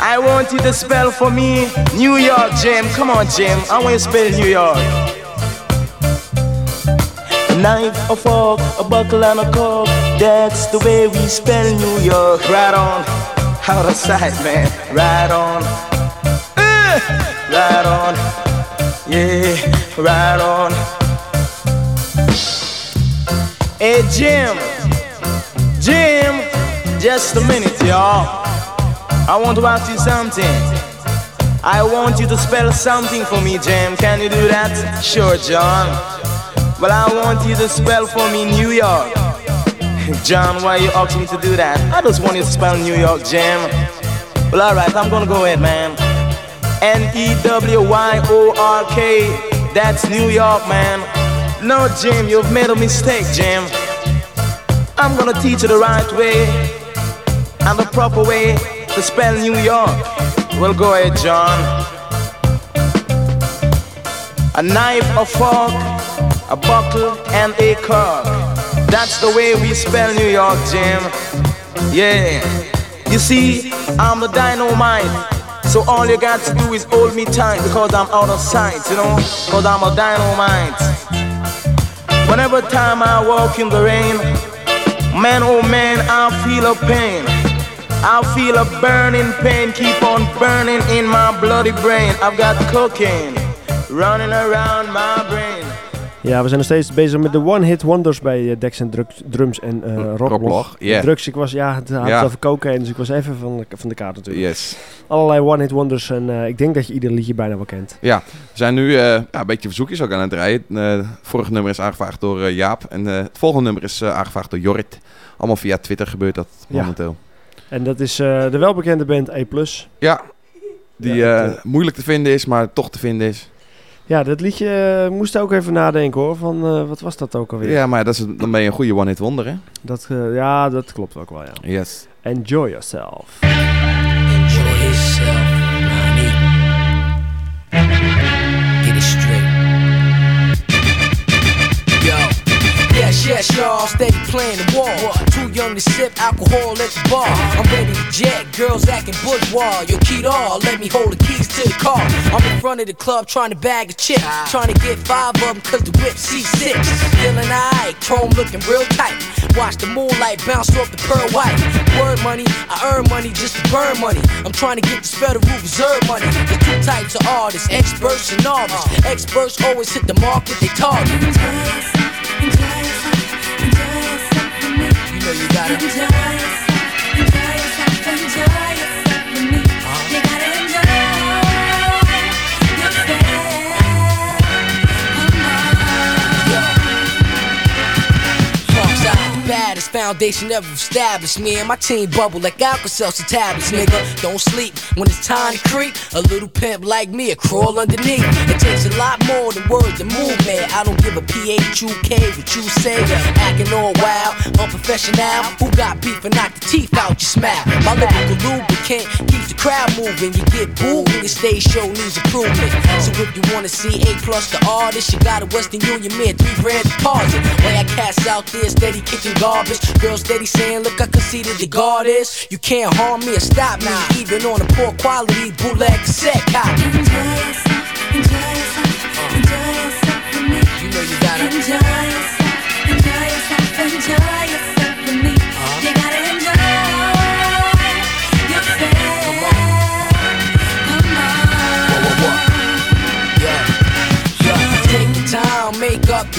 S25: I want you to spell for me New York, Jim. Come on, Jim. I want you to spell New York. A knife, a fork, a buckle, and a cork. That's the way we spell New York. Right on. Out of sight, man. Right on. Eh, Right on. Yeah, right on. Hey, Jim. Jim. Just a minute, y'all. I want to ask you something. I want you to spell something for me, Jim. Can you do that? Sure, John. Well, I want you to spell for me New York. John, why are you asking me to do that? I just want you to spell New York, Jim. Well, alright, I'm gonna go ahead, man. N E W Y O R K. That's New York, man. No, Jim, you've made a mistake, Jim. I'm gonna teach you the right way and the proper way to spell New York. Well, go ahead, John. A knife, a fork, a buckle, and a cork. That's the way we spell New York, Jim. Yeah. You see, I'm the dynamite. So all you got to do is hold me tight because I'm out of sight, you know? Cause I'm a dynamite. Whenever time I walk in the rain, man oh man, I feel a pain. I feel a burning pain, keep on burning in my bloody brain. I've got cocaine running around my brain.
S6: Ja, we zijn nog steeds bezig met de one-hit wonders bij eh, Dex en Drums en eh Rockblog.
S7: Rockblog, ja.
S6: Drugs, ik was, ja, het had
S7: Ja.
S6: het over cocaïne, dus ik was even van de, van de kaart natuurlijk.
S7: Yes.
S6: Allerlei one-hit wonders en eh, ik denk dat je ieder liedje bijna wel kent.
S7: Ja, we zijn nu eh, ja, een beetje verzoekjes ook aan het draaien. Eh, het vorige nummer is aangevraagd door Jaap. En eh, het volgende nummer is aangevraagd door Jorrit. Allemaal via Twitter gebeurt dat
S6: Ja. En dat is eh, de welbekende band E+.
S7: Ja, die
S6: Ja, dat,
S7: eh, moeilijk te vinden is, maar toch te vinden is.
S6: Ja, dat liedje eh, moest ook even nadenken hoor, van eh, wat was dat ook alweer?
S7: Ja, maar dat is, dan ben je een goede one-hit wonder, hè?
S6: Dat, eh, ja, dat klopt ook wel, ja.
S7: Yes.
S6: Enjoy yourself.
S24: Enjoy yourself, honey. Yes, yes, y'all, steady playing the wall. Too young to sip alcohol at the bar. I'm ready to jet, girls acting bourgeois. Yo, keyed all, let me hold the keys to the car. I'm in front of the club trying to bag a chick. Trying to get five of them cause the whip C6. Feeling alright, chrome looking real tight. Watch the moonlight bounce off the pearl white. Word money, I earn money just to burn money. I'm trying to get this Federal Reserve money. There's two types of artists, experts and novice. Experts always hit the market they target. You know you gotta. Parks foundation ever established. Me and my team bubble like Alka-Seltzer tablets, nigga. Don't sleep when it's time to creep. A little pimp like me, a crawl underneath. It takes a lot more than words to move, man. I don't give a P-H-U-K what you say. Acting all wild, unprofessional. Who got beef and knock the teeth out your smile? My lyrical lubricant keeps the crowd moving. You get booed when your stage show needs improvement. So if you wanna see A plus the artist, you got a Western Union man, three grand deposit. Way I cast out there, steady kicking garbage. Girls steady saying, look, I conceded the guard is. You can't harm me or stop me, even on a poor quality bootleg cassette copy. You know you gotta. Take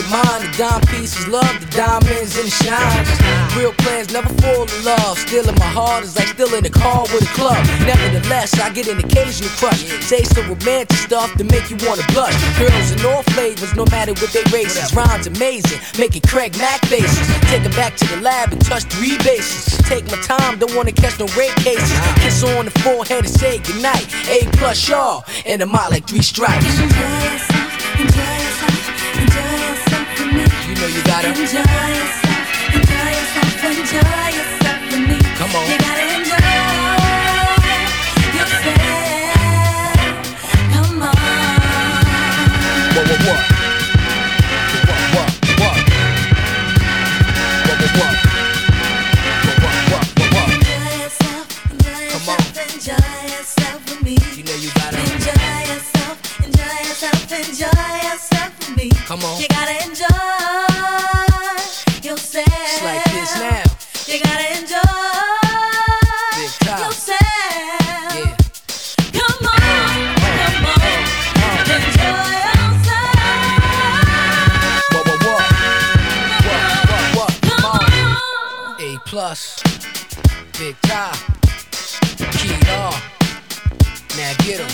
S24: mind. The dime pieces, love the diamonds and the shines. Real plans never fall in love. Still in my heart is like still in the car with a club. Nevertheless, I get an occasional crush. Say some romantic stuff to make you wanna blush. Girls in all flavors, no matter what they races. Rhymes amazing, making Craig Mack faces. Take 'em back to the lab and touch three bases. Take my time, don't wanna catch no rape cases. Kiss on the forehead and say goodnight. A plus y'all, and I'm out like three stripes. You know you gotta. Come on. What, Come on. You gotta
S5: enjoy yourself.
S24: It's like this now.
S5: You gotta enjoy yourself.
S24: Yeah.
S5: Come on, come on, enjoy yourself.
S24: What, what, what? What, what, what? Come on. A plus. Big top. Key off. Now get 'em.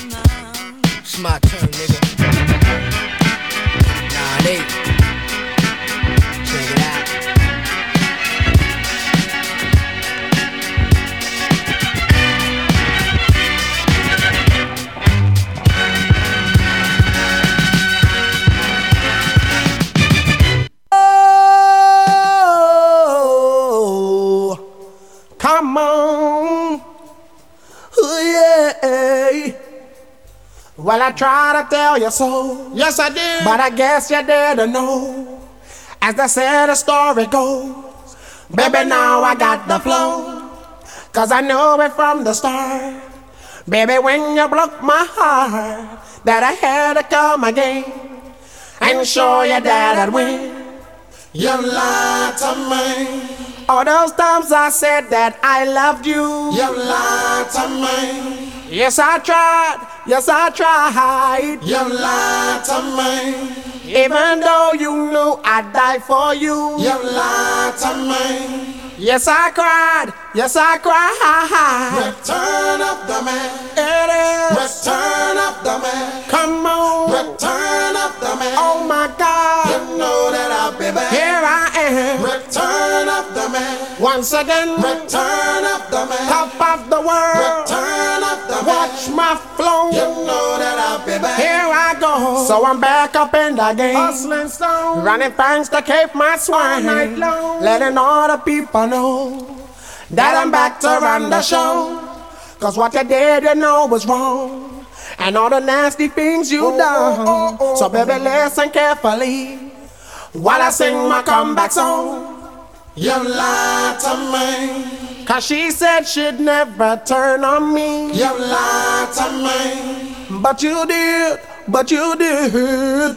S24: It's my turn, nigga. Nine
S18: Well, I try to tell you so. Yes, I did. But I guess you didn't know. As they say the story goes. Baby, now I got the flow. Cause I knew it from the start. Baby, when you broke my heart, that I had to come again and show you that I'd win. You lied to me. All those times I said that I loved you. You lied to me. Yes, I tried. Yes, I tried. You lied to me.
S26: Even though you knew I'd die for you.
S14: You lied to me.
S26: Yes, I cried. Yes, I cried.
S14: Return of the man.
S26: It is.
S14: Return of the man.
S26: Come on.
S14: Return of the man.
S26: Oh my God.
S14: You know that I'll be back.
S26: Here I am.
S14: Return of the man.
S26: Once again.
S14: Return of the man.
S26: Top of the world.
S14: Return of the man.
S26: Watch my flow.
S14: You know that I'll be back.
S26: Here I go. So I'm back up in the game.
S14: Hustling stone.
S26: Running thanks to keep my swing.
S14: night long.
S26: Letting all the people know that I'm back to run the show. Cause what you did, you know was wrong. And all the nasty things you done. So baby, listen carefully while I sing my comeback song.
S14: You lied to me.
S26: Cause she said she'd never turn on me.
S14: You lied to me.
S26: But you did, but you did.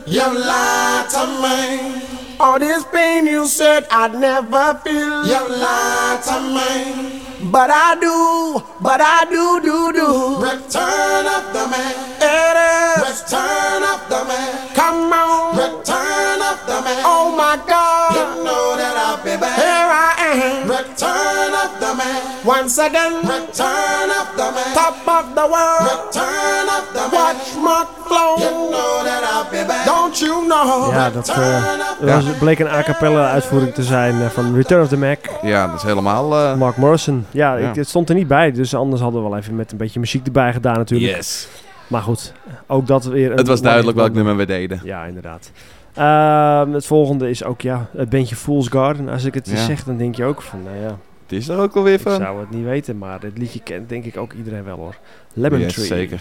S14: You lied to me.
S26: All this pain you said I'd never feel.
S14: You lied to me.
S26: But I do, but I do, do, do.
S14: Return of the man.
S26: It is.
S14: Return of the man.
S26: Come on.
S14: Return of the man.
S26: Oh my God.
S14: You know that I'll be back.
S26: Here I am.
S14: Return of the man.
S26: Once again.
S14: Return of the man.
S26: Top of the world.
S14: Return of the man.
S26: Watch my flow.
S14: You know that I'll be back.
S26: Don't you know?
S6: Ja, dat eh, was, bleek een a cappella uitvoering te zijn eh, van Return of the Mac.
S7: Ja, dat is helemaal... eh,
S6: Mark Morrison. Ja,
S7: Ja.
S6: Ik, het stond er niet bij, dus anders hadden we wel even met een beetje muziek erbij gedaan natuurlijk.
S7: Yes.
S6: Maar goed, ook dat weer... een
S7: Het was duidelijk welk nummer we deden.
S6: Ja, inderdaad. Ehm, het volgende is ook ja, het bandje Fool's Garden. Als ik het
S7: Ja.
S6: zeg, dan denk je ook van, nou ja...
S7: Het is er ook alweer
S6: Ik
S7: van.
S6: zou het niet weten, maar dit liedje kent denk ik ook iedereen wel hoor. Lemon
S7: Yes,
S6: Tree.
S7: zeker.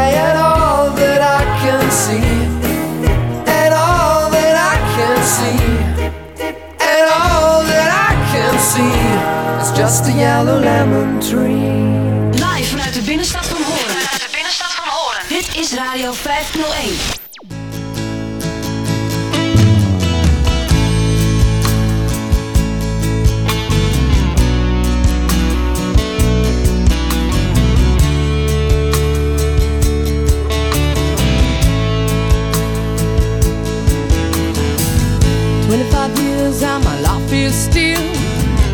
S27: a yellow lemon tree.
S3: Live vanuit de binnenstad van Horen. Vanuit de binnenstad van Horen. Dit is Radio 501.
S5: Twenty-five years and my life is still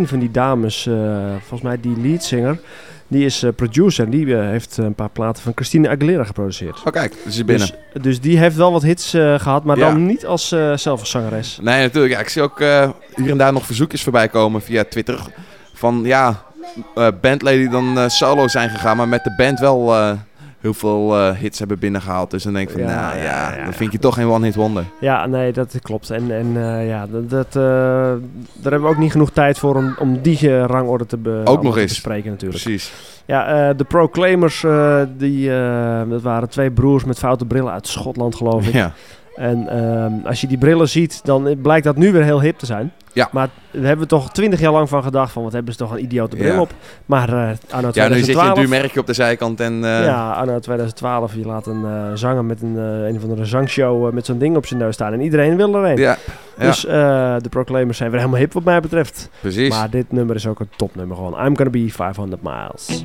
S6: Een van die dames, eh, volgens mij die leadzanger, die is eh, producer en die eh, heeft een paar platen van Christina Aguilera geproduceerd.
S7: Oh kijk, dus is binnen.
S6: Dus, dus die heeft wel wat hits eh, gehad, maar
S7: Ja.
S6: dan niet als eh zelf als zangeres.
S7: Nee, natuurlijk. Ja, ik zie ook hier en daar nog verzoekjes voorbij komen via Twitter. Van ja, bandleden die dan solo zijn gegaan, maar met de band wel heel veel eh, hits hebben binnengehaald. Dus dan denk ik van,
S6: Ja,
S7: nou
S6: ja,
S7: ja,
S6: ja.
S7: dan vind je toch geen one-hit wonder.
S6: Ja, nee, dat klopt. En, en eh, ja, dat, dat, eh, daar hebben we ook niet genoeg tijd voor om, om die rangorde te, be, allemaal
S7: nog
S6: te
S7: eens.
S6: bespreken natuurlijk.
S7: Precies.
S6: Ja, de Proclaimers, die, dat waren twee broers met foute brillen uit Schotland geloof ik.
S7: Ja.
S6: En ehm, als je die brillen ziet, dan blijkt dat nu weer heel hip te zijn.
S7: Ja.
S6: Maar daar hebben we toch twintig jaar lang van gedacht van, wat hebben ze toch een idiote bril
S7: Ja.
S6: op. Maar eh anno
S7: Ja, nu zit je
S6: 2012...
S7: een duur merkje op de zijkant en... eh,
S6: Ja, anno 2012, je laat een eh, zanger met een, een of andere zangshow met zo'n ding op zijn neus staan. En iedereen wil er een.
S7: Ja, ja.
S6: Dus de Proclaimers zijn weer helemaal hip wat mij betreft.
S7: Precies.
S6: Maar dit nummer is ook een topnummer gewoon. I'm gonna be 500 miles.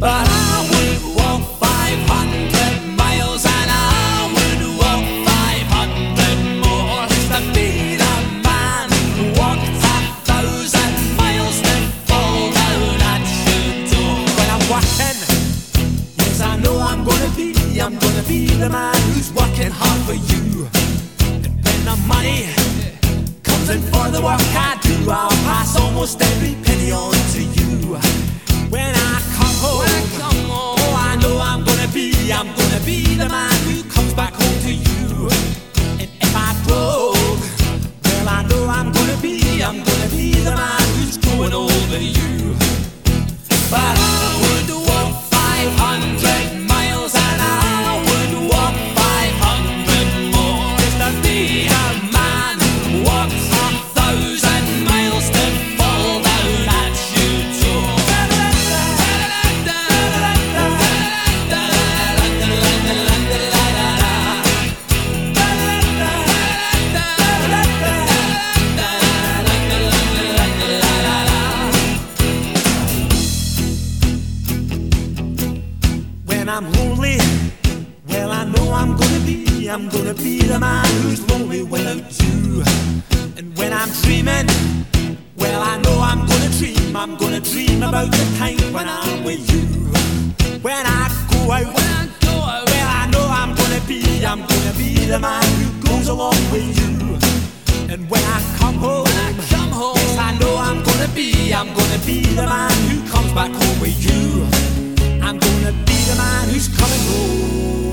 S14: But I would walk 500 miles and I would walk 500 more just to be the man walked a thousand miles to fall down at your door. When I'm working, yes, I know I'm gonna be, I'm gonna be the man who's working hard for you. And when the money comes in for the work I do, I'll pass almost every penny on to you when I oh, I know I'm gonna be, I'm gonna be the man who comes back home to you. And if I well, I know I'm gonna be, I'm gonna be the man who's going over you. But I would walk 500 about the time when I'm with you. When I go out, when I go out, well, I know I'm gonna be, I'm gonna be the man who goes along with you. And when I come home, I come home, yes, I know I'm gonna be, I'm gonna be the man who comes back home with you. I'm gonna be the man who's coming home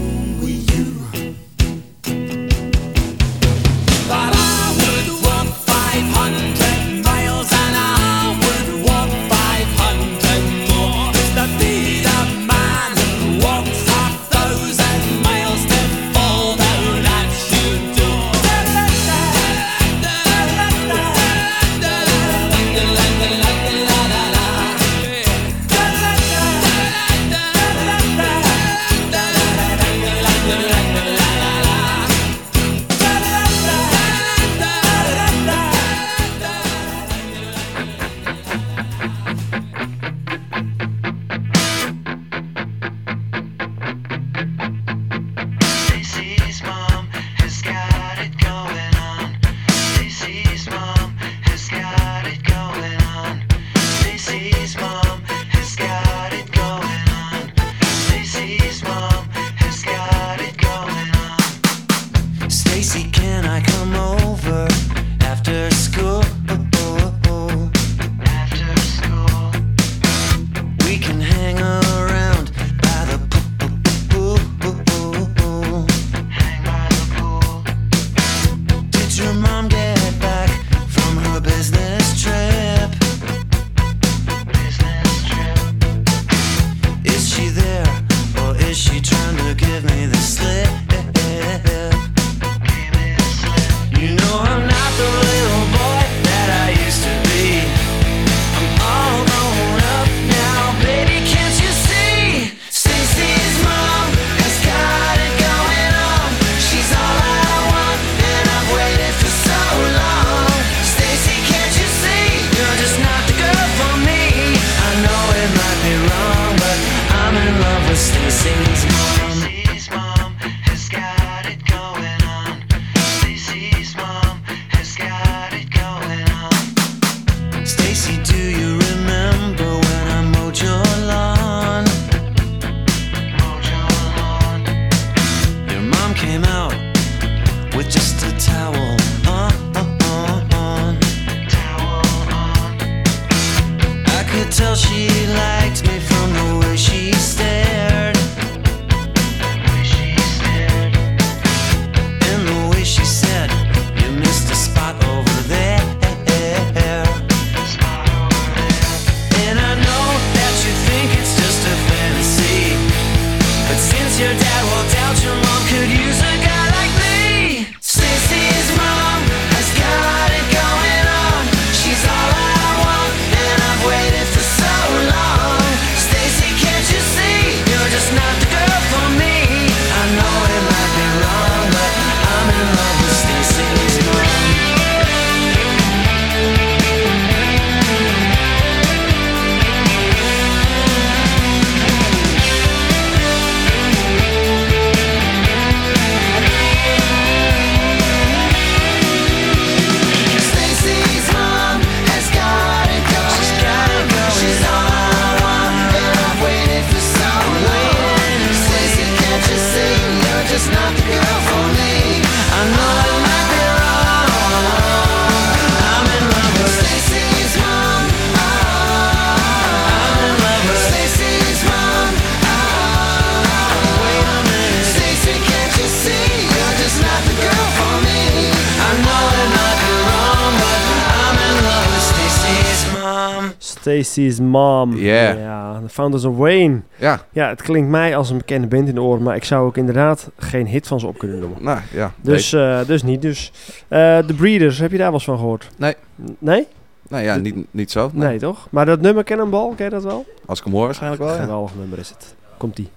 S28: Stacy's Mom.
S7: Yeah.
S6: Ja, The Founders of Wayne.
S7: Ja.
S6: Ja, het klinkt mij als een bekende band in de oren, maar ik zou ook inderdaad geen hit van ze op kunnen noemen.
S7: Nou, ja.
S6: Dus, eh, dus niet. Dus, eh The Breeders, heb je daar wel eens van gehoord?
S7: Nee.
S6: Nee?
S7: Nou ja,
S6: De-
S7: niet, niet zo.
S6: Nee, toch? Maar dat nummer Cannonball, ken je dat wel?
S7: Als ik hem hoor waarschijnlijk wel, ja.
S6: Geweldig nummer is het. Komt-ie.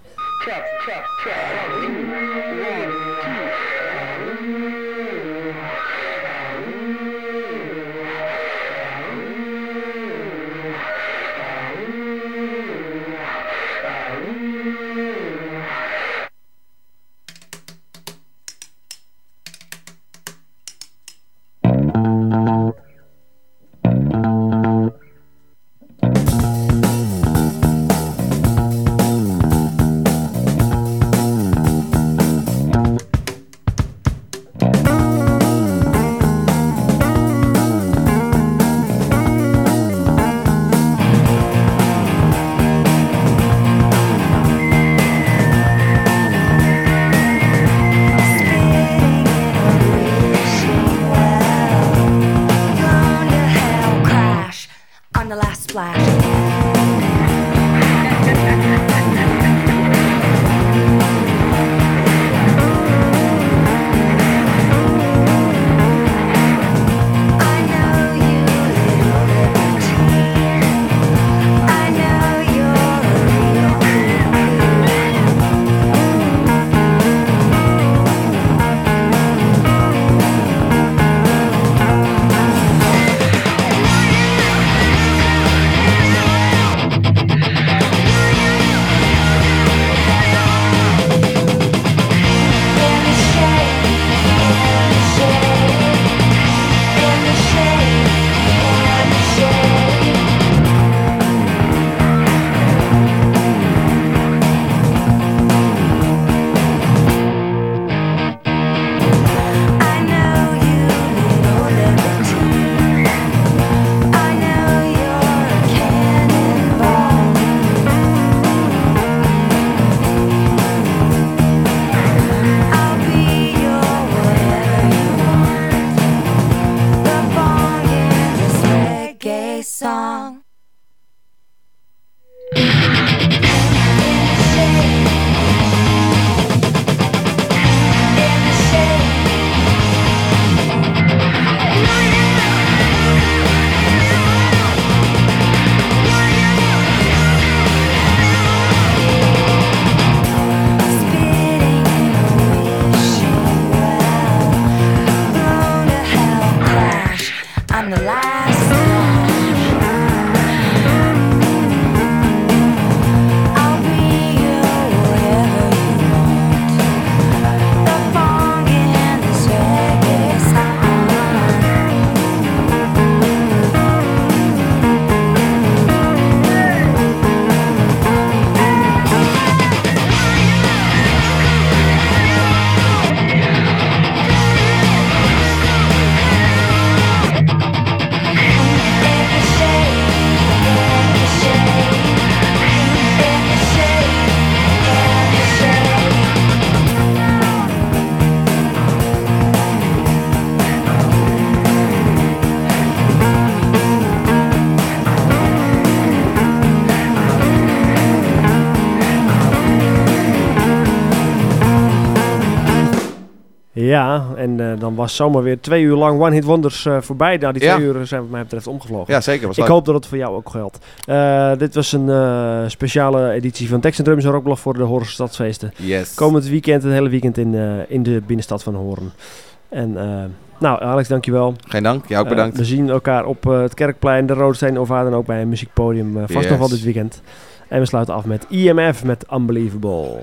S5: Last splash.
S6: Ja, en eh, dan was zomaar weer twee uur lang One Hit Wonders eh, voorbij. Nou, die
S7: Ja.
S6: twee uur zijn wat mij betreft omgevlogen.
S7: Ja, zeker, was
S6: Ik
S7: leuk.
S6: hoop dat het voor jou ook geldt. Eh, dit was een speciale editie van Text Drums en Rockblog voor de Horense Stadsfeesten.
S7: Yes.
S6: Komend weekend, het hele weekend in, in de binnenstad van Horen. En nou, Alex, dankjewel.
S7: Geen dank, jij ook bedankt.
S6: we zien elkaar op het Kerkplein, de Roodstein of waar dan ook bij een muziekpodium. vast
S7: Yes.
S6: nog wel dit weekend. En we sluiten af met IMF met Unbelievable.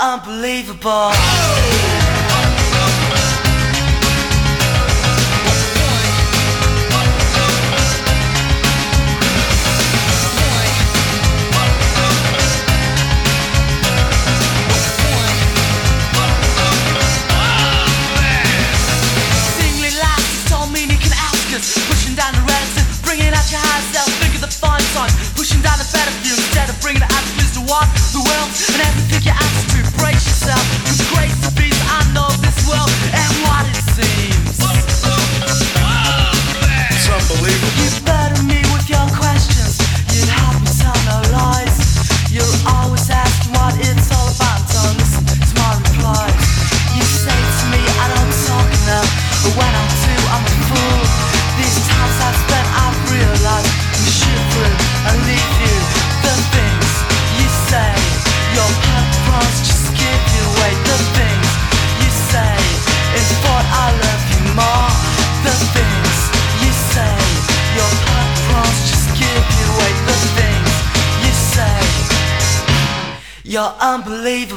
S29: Unbelievable.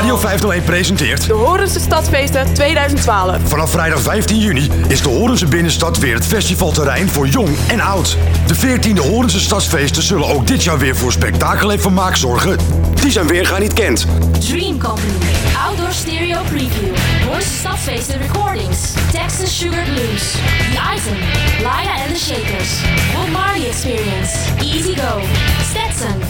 S1: Radio 501 presenteert...
S2: De Horense Stadsfeesten 2012.
S1: Vanaf vrijdag 15 juni is de Horense Binnenstad weer het festivalterrein voor jong en oud. De 14e Horense Stadsfeesten zullen ook dit jaar weer voor spektakel en vermaak zorgen. Die zijn weergaan niet kent.
S3: Dream Company. Outdoor Stereo Preview. Boys Stadsfeesten Recordings. Texas Sugar Blues. The Item. Lyra and the Shakers. Bob Marley Experience. Easy Go. Stetson.